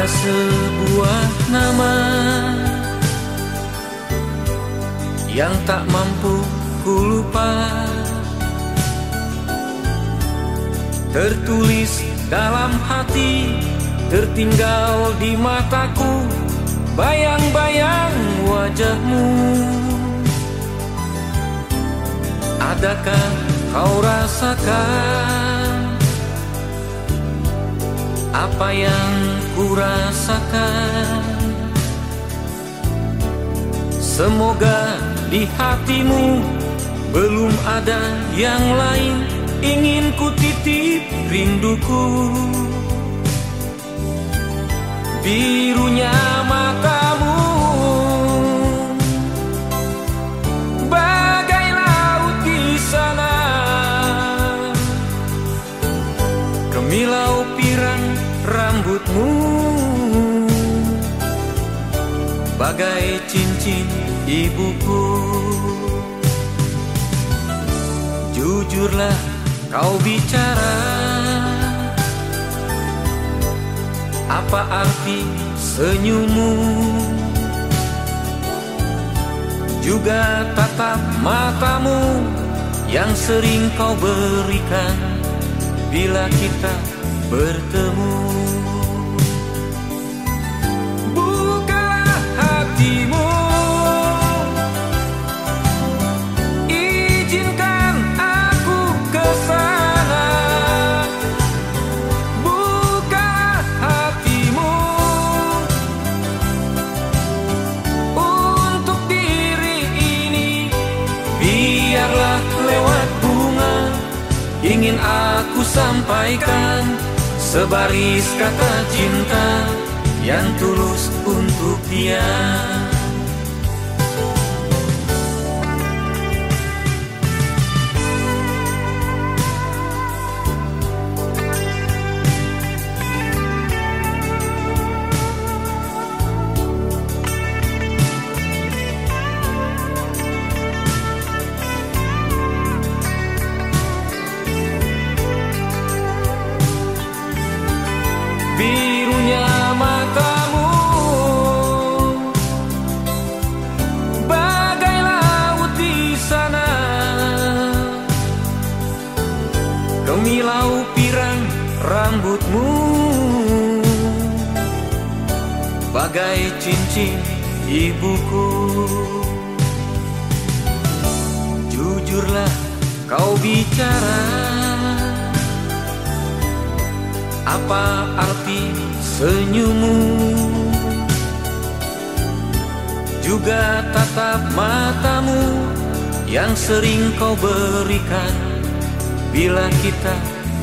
sebuah nama yang tak mampu ku lupa. Tertulis dalam hati Tertinggal di mataku. Bayang-bayang wajahmu. Adakah kau rasakan Apa yang ku rasakan. Semoga di hatimu belum ada yang lain ingin ku titip rinduku. Birunya matamu bagai cincin ibuku. Jujurlah kau bicara Apa arti senyummu? Juga tatap matamu Yang sering kau berikan Bila kita bertemu ingin aku sampaikan Sebaris kata cinta yang tulus untuk dia rambutmu bagai cincin ibuku. Jujurlah kau bicara apa arti senyummu? Juga tatap matamu Yang sering kau berikan Bila kita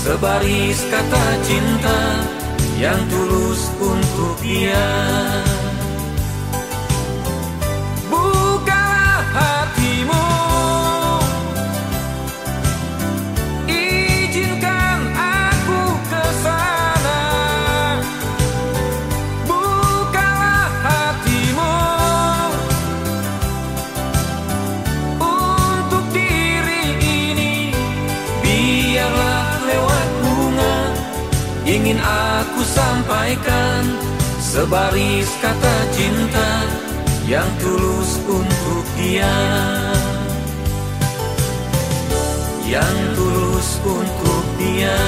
Sebaris kata cinta yang tulus untuk dia ingin aku sampaikan Sebaris kata cinta yang tulus untuk dia. Yang tulus untuk dia